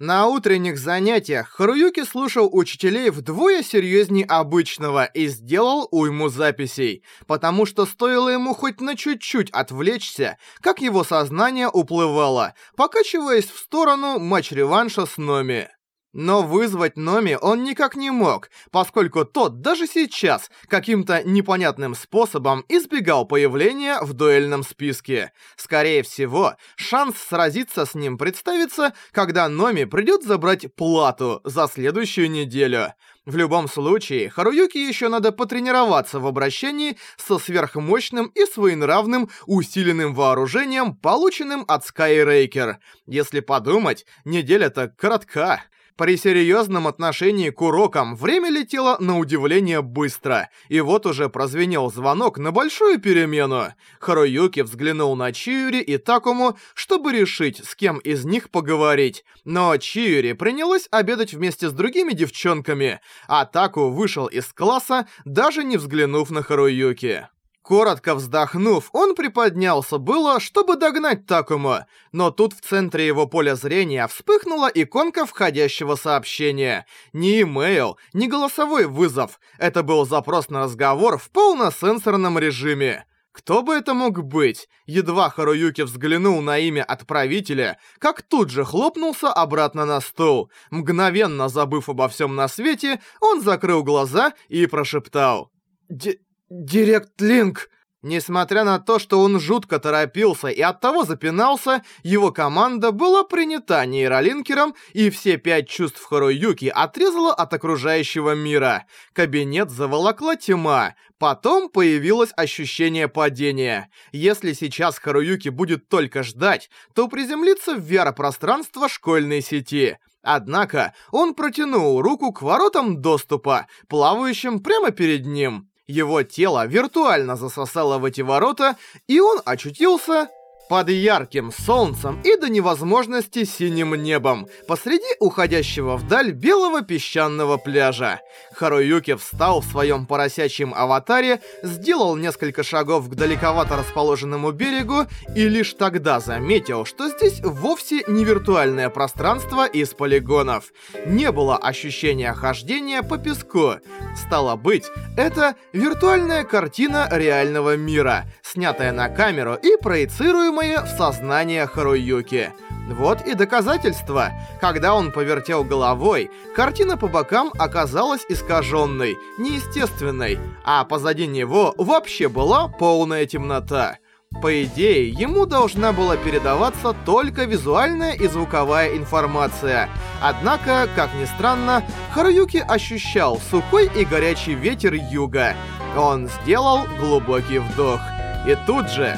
На утренних занятиях Харуюки слушал учителей вдвое серьезнее обычного и сделал уйму записей, потому что стоило ему хоть на чуть-чуть отвлечься, как его сознание уплывало, покачиваясь в сторону матч-реванша с Номи. Но вызвать Номи он никак не мог, поскольку тот даже сейчас каким-то непонятным способом избегал появления в дуэльном списке. Скорее всего, шанс сразиться с ним представится, когда Номи придёт забрать плату за следующую неделю. В любом случае, Харуюке ещё надо потренироваться в обращении со сверхмощным и своенравным усиленным вооружением, полученным от Скайрейкер. Если подумать, неделя-то коротка. При серьезном отношении к урокам время летело на удивление быстро, и вот уже прозвенел звонок на большую перемену. Харуюки взглянул на Чиури и Такому, чтобы решить, с кем из них поговорить. Но Чиури принялась обедать вместе с другими девчонками, а Таку вышел из класса, даже не взглянув на Харуюки. Коротко вздохнув, он приподнялся было, чтобы догнать Такому, но тут в центре его поля зрения вспыхнула иконка входящего сообщения. Не имейл, не голосовой вызов, это был запрос на разговор в полносенсорном режиме. Кто бы это мог быть? Едва Харуюки взглянул на имя отправителя, как тут же хлопнулся обратно на стол. Мгновенно забыв обо всем на свете, он закрыл глаза и прошептал. «Ди... «Директ-линк!» Несмотря на то, что он жутко торопился и оттого запинался, его команда была принята нейролинкером, и все пять чувств Харуюки отрезала от окружающего мира. Кабинет заволокла тьма. Потом появилось ощущение падения. Если сейчас Харуюки будет только ждать, то приземлится в VR-пространство школьной сети. Однако он протянул руку к воротам доступа, плавающим прямо перед ним. Его тело виртуально засосало в эти ворота, и он очутился под ярким солнцем и до невозможности синим небом, посреди уходящего вдаль белого песчаного пляжа. Харуюки встал в своем поросячьем аватаре, сделал несколько шагов к далековато расположенному берегу и лишь тогда заметил, что здесь вовсе не виртуальное пространство из полигонов. Не было ощущения хождения по песку. Стало быть, это виртуальная картина реального мира, снятая на камеру и проецируемая насекомые в сознание Харуюки. Вот и доказательство. Когда он повертел головой, картина по бокам оказалась искаженной, неестественной, а позади него вообще была полная темнота. По идее, ему должна была передаваться только визуальная и звуковая информация. Однако, как ни странно, Харуюки ощущал сухой и горячий ветер юга. Он сделал глубокий вдох. И тут же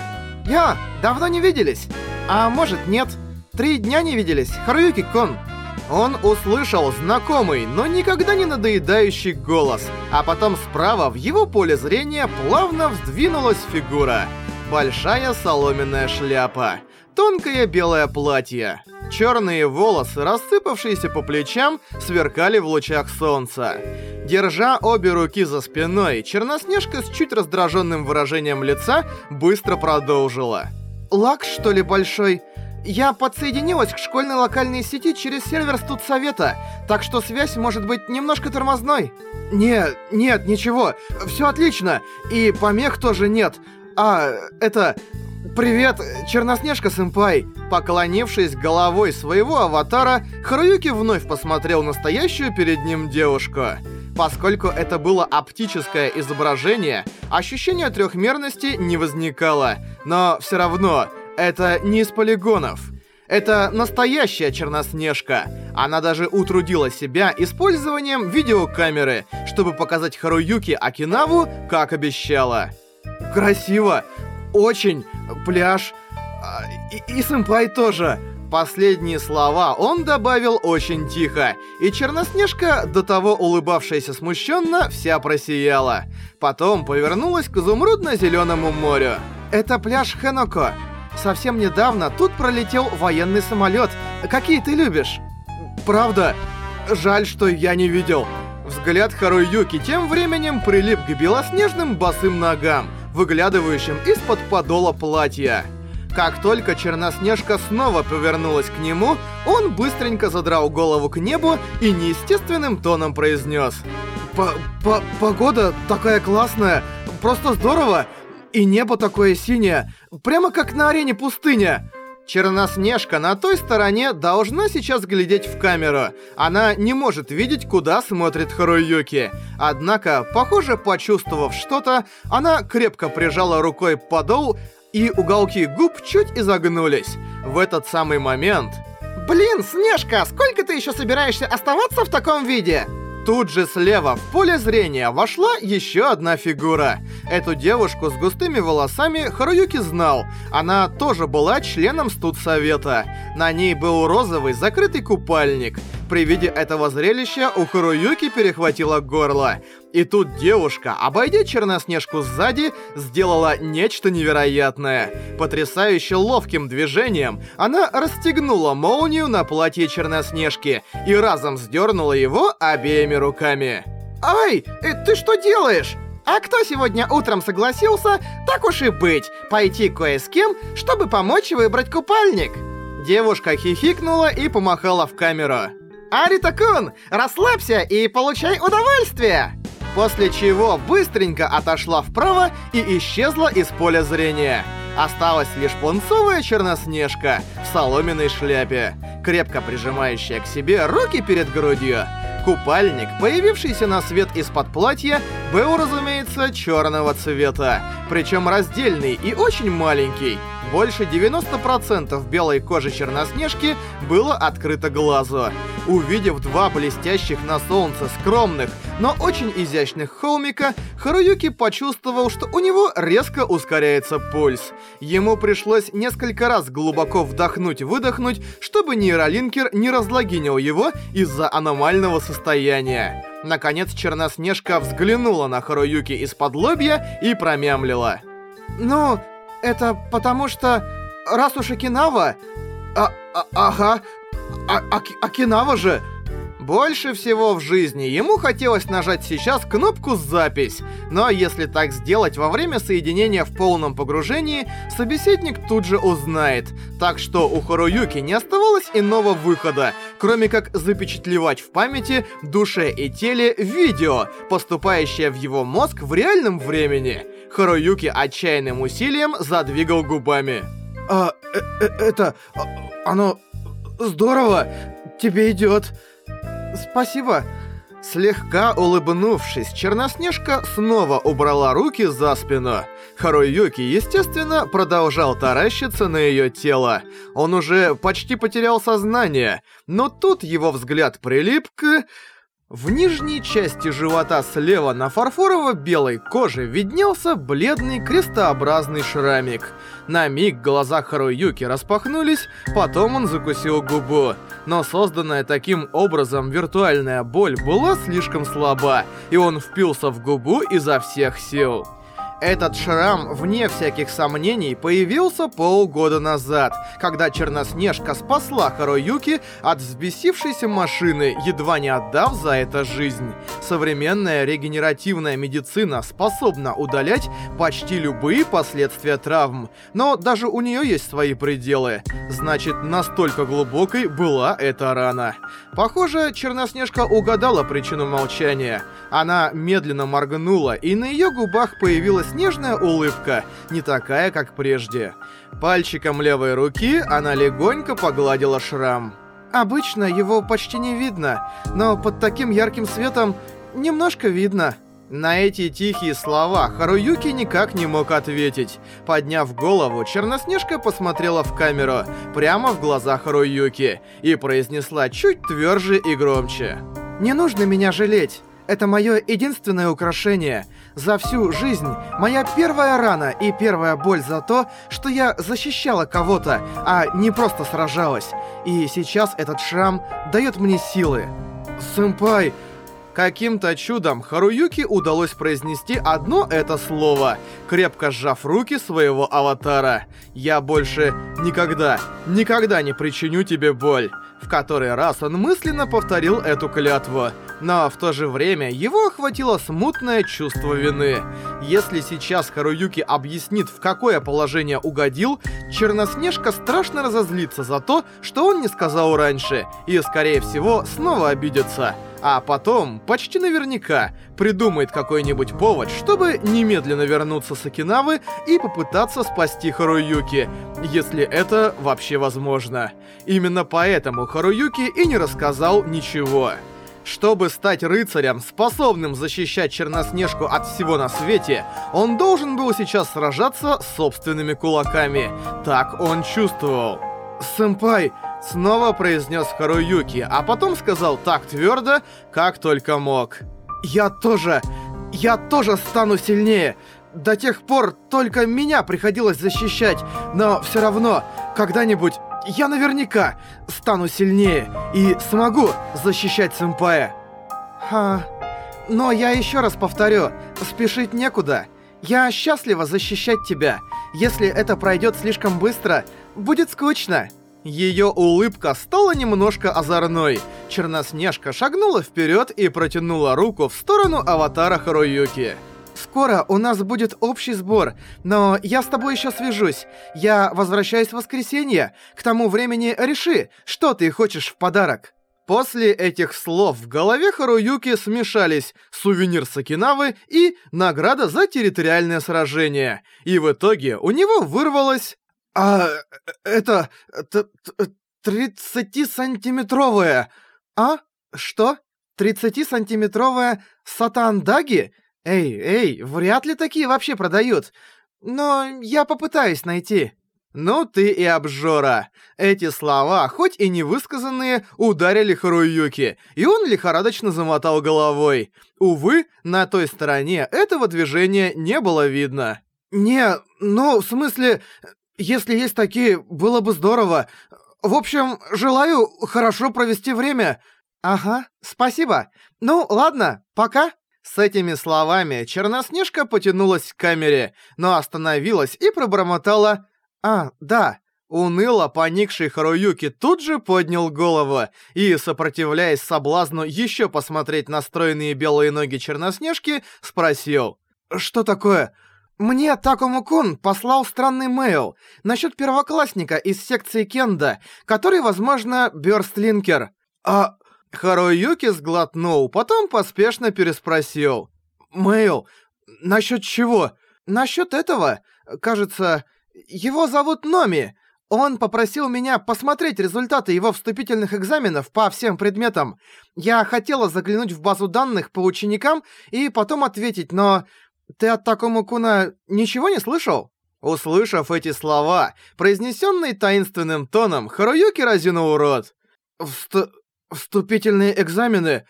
«Йо, давно не виделись!» «А может, нет. Три дня не виделись, Харуюки-кун!» Он услышал знакомый, но никогда не надоедающий голос, а потом справа в его поле зрения плавно вздвинулась фигура. Большая соломенная шляпа, тонкое белое платье. Черные волосы, рассыпавшиеся по плечам, сверкали в лучах солнца. Держа обе руки за спиной, Черноснежка с чуть раздраженным выражением лица быстро продолжила. «Лак, что ли, большой?» Я подсоединилась к школьной локальной сети через сервер студсовета, так что связь может быть немножко тормозной. Нет, нет, ничего, все отлично, и помех тоже нет. А, это, «Привет, Черноснежка-сэмпай!» Поклонившись головой своего аватара, Харуюки вновь посмотрел на стоящую перед ним девушку. Поскольку это было оптическое изображение, ощущение трехмерности не возникало. Но все равно, это не из полигонов. Это настоящая Черноснежка. Она даже утрудила себя использованием видеокамеры, чтобы показать Харуюки Акинаву, как обещала. Красиво! Очень! пляж. А, и, и сэмпай тоже. Последние слова он добавил очень тихо, и Черноснежка, до того улыбавшаяся смущенно, вся просияла. Потом повернулась к изумрудно-зеленому морю. «Это пляж Хеноко. Совсем недавно тут пролетел военный самолет. Какие ты любишь?» «Правда? Жаль, что я не видел». Взгляд Харуюки тем временем прилип к белоснежным босым ногам – выглядывающим из-под подола платья. Как только Черноснежка снова повернулась к нему, он быстренько задрал голову к небу и неестественным тоном произнес. По -по «Погода такая классная, просто здорово, и небо такое синее, прямо как на арене пустыня. Черноснежка на той стороне должна сейчас глядеть в камеру. Она не может видеть, куда смотрит Харуюки. Однако, похоже, почувствовав что-то, она крепко прижала рукой подол, и уголки губ чуть изогнулись. В этот самый момент... «Блин, Снежка, сколько ты еще собираешься оставаться в таком виде?» Тут же слева в поле зрения вошла еще одна фигура. Эту девушку с густыми волосами Харуюки знал. Она тоже была членом студсовета. На ней был розовый закрытый купальник. При виде этого зрелища у Харуюки перехватило горло. И тут девушка, обойдя Черноснежку сзади, сделала нечто невероятное. Потрясающе ловким движением она расстегнула молнию на платье Черноснежки и разом сдернула его обеими руками. «Ай, э, ты что делаешь?» А кто сегодня утром согласился, так уж и быть, пойти кое с кем, чтобы помочь выбрать купальник. Девушка хихикнула и помахала в камеру. «Арита-кун, расслабься и получай удовольствие!» После чего быстренько отошла вправо и исчезла из поля зрения. Осталась лишь пунцовая черноснежка в соломенной шляпе, крепко прижимающая к себе руки перед грудью. Купальник, появившийся на свет из-под платья, был, разумеется, черного цвета, причем раздельный и очень маленький. Больше 90% белой кожи Черноснежки было открыто глазу. Увидев два блестящих на солнце скромных, но очень изящных холмика, Харуюки почувствовал, что у него резко ускоряется пульс. Ему пришлось несколько раз глубоко вдохнуть-выдохнуть, чтобы нейролинкер не разлогинил его из-за аномального состояния. Наконец Черноснежка взглянула на Харуюки из-под лобья и промямлила. «Ну, это потому что... Раз уж Окинава... А, а, ага, а, а, Окинава же... Больше всего в жизни ему хотелось нажать сейчас кнопку «Запись», но если так сделать во время соединения в полном погружении, собеседник тут же узнает. Так что у Хоруюки не оставалось иного выхода, кроме как запечатлевать в памяти, душе и теле видео, поступающее в его мозг в реальном времени. Харуюки отчаянным усилием задвигал губами. «А, э, э это... А, оно... здорово! Тебе идет!» «Спасибо!» Слегка улыбнувшись, Черноснежка снова убрала руки за спину. Харой Юки, естественно, продолжал таращиться на ее тело. Он уже почти потерял сознание, но тут его взгляд прилип к... В нижней части живота слева на фарфорово-белой коже виднелся бледный крестообразный шрамик. На миг глаза Харуюки распахнулись, потом он закусил губу. Но созданная таким образом виртуальная боль была слишком слаба, и он впился в губу изо всех сил. Этот шрам, вне всяких сомнений, появился полгода назад, когда Черноснежка спасла Харуюки от взбесившейся машины, едва не отдав за это жизнь. Современная регенеративная медицина способна удалять почти любые последствия травм, но даже у нее есть свои пределы. Значит, настолько глубокой была эта рана. Похоже, Черноснежка угадала причину молчания. Она медленно моргнула, и на ее губах появилась белоснежная улыбка, не такая, как прежде. Пальчиком левой руки она легонько погладила шрам. Обычно его почти не видно, но под таким ярким светом немножко видно. На эти тихие слова Харуюки никак не мог ответить. Подняв голову, Черноснежка посмотрела в камеру, прямо в глаза Харуюки, и произнесла чуть тверже и громче. «Не нужно меня жалеть. Это мое единственное украшение. За всю жизнь моя первая рана и первая боль за то, что я защищала кого-то, а не просто сражалась. И сейчас этот шрам дает мне силы. Сэмпай... Каким-то чудом Харуюки удалось произнести одно это слово, крепко сжав руки своего аватара. «Я больше никогда, никогда не причиню тебе боль». В который раз он мысленно повторил эту клятву. Но в то же время его охватило смутное чувство вины. Если сейчас Харуюки объяснит, в какое положение угодил, Черноснежка страшно разозлится за то, что он не сказал раньше, и, скорее всего, снова обидится а потом, почти наверняка, придумает какой-нибудь повод, чтобы немедленно вернуться с Окинавы и попытаться спасти Харуюки, если это вообще возможно. Именно поэтому Харуюки и не рассказал ничего. Чтобы стать рыцарем, способным защищать Черноснежку от всего на свете, он должен был сейчас сражаться собственными кулаками. Так он чувствовал. «Сэмпай!» Снова произнес Харуюки, а потом сказал так твердо, как только мог. «Я тоже... я тоже стану сильнее!» До тех пор только меня приходилось защищать, но все равно, когда-нибудь я наверняка стану сильнее и смогу защищать сэмпая. Ха. Но я еще раз повторю, спешить некуда. Я счастлива защищать тебя. Если это пройдет слишком быстро, будет скучно. Ее улыбка стала немножко озорной. Черноснежка шагнула вперед и протянула руку в сторону аватара Харуюки. «Скоро у нас будет общий сбор, но я с тобой еще свяжусь. Я возвращаюсь в воскресенье. К тому времени реши, что ты хочешь в подарок». После этих слов в голове Харуюки смешались сувенир Сакинавы и награда за территориальное сражение. И в итоге у него вырвалось «А это... 30-сантиметровая... А? Что? 30-сантиметровая сатандаги? Эй, эй, вряд ли такие вообще продают. Но я попытаюсь найти». «Ну ты и обжора!» Эти слова, хоть и не высказанные, ударили Харуюки, и он лихорадочно замотал головой. Увы, если есть такие, было бы здорово. В общем, желаю хорошо провести время. Ага, спасибо. Ну, ладно, пока. С этими словами Черноснежка потянулась к камере, но остановилась и пробормотала «А, да». Уныло поникший Харуюки тут же поднял голову и, сопротивляясь соблазну еще посмотреть на стройные белые ноги Черноснежки, спросил «Что такое? Мне Такому Кун послал странный мейл насчет первоклассника из секции Кенда, который, возможно, Бёрстлинкер. А Харуюки сглотнул, потом поспешно переспросил. Мейл? Насчет чего? Насчет этого? Кажется, его зовут Номи. Он попросил меня посмотреть результаты его вступительных экзаменов по всем предметам. Я хотела заглянуть в базу данных по ученикам и потом ответить, но «Ты от такому куна ничего не слышал?» Услышав эти слова, произнесенные таинственным тоном, Харуюки разинул рот. «Вст... вступительные экзамены?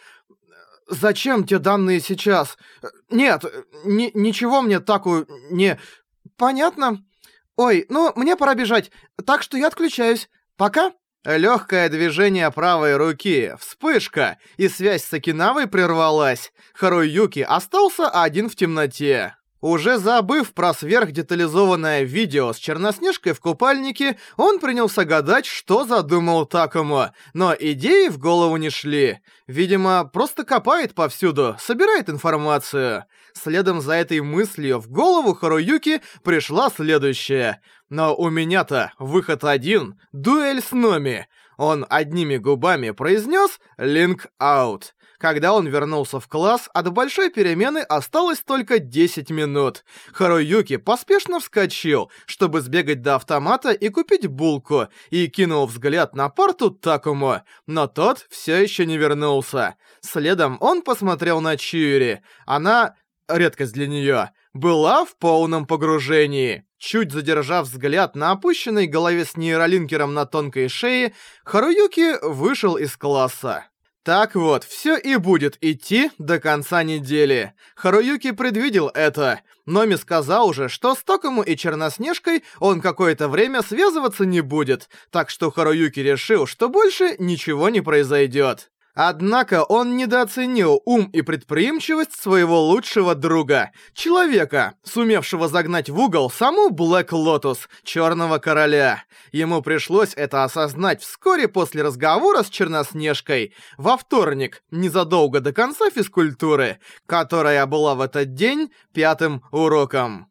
Зачем те данные сейчас? Нет, ни ничего мне таку не... Понятно. Ой, ну, мне пора бежать, так что я отключаюсь. Пока!» Легкое движение правой руки, вспышка, и связь с Окинавой прервалась. Харуюки остался один в темноте. Уже забыв про сверхдетализованное видео с Черноснежкой в купальнике, он принялся гадать, что задумал Такому, но идеи в голову не шли. Видимо, просто копает повсюду, собирает информацию. Следом за этой мыслью в голову Харуюки пришла следующая. Но у меня-то выход один — дуэль с Номи. Он одними губами произнес «Link out». Когда он вернулся в класс, от большой перемены осталось только 10 минут. Харуюки поспешно вскочил, чтобы сбегать до автомата и купить булку, и кинул взгляд на парту Такуму, но тот все еще не вернулся. Следом он посмотрел на Чиюри. Она... редкость для нее была в полном погружении. Чуть задержав взгляд на опущенной голове с нейролинкером на тонкой шее, Харуюки вышел из класса. Так вот, всё и будет идти до конца недели. Харуюки предвидел это. Номи сказал уже, что с Такуму и Черноснежкой он какое-то время связываться не будет, так что Харуюки решил, что больше ничего не произойдёт. Однако он недооценил ум и предприимчивость своего лучшего друга, человека, сумевшего загнать в угол саму Блэк Лотус, Черного Короля. Ему пришлось это осознать вскоре после разговора с Черноснежкой, во вторник, незадолго до конца физкультуры, которая была в этот день пятым уроком.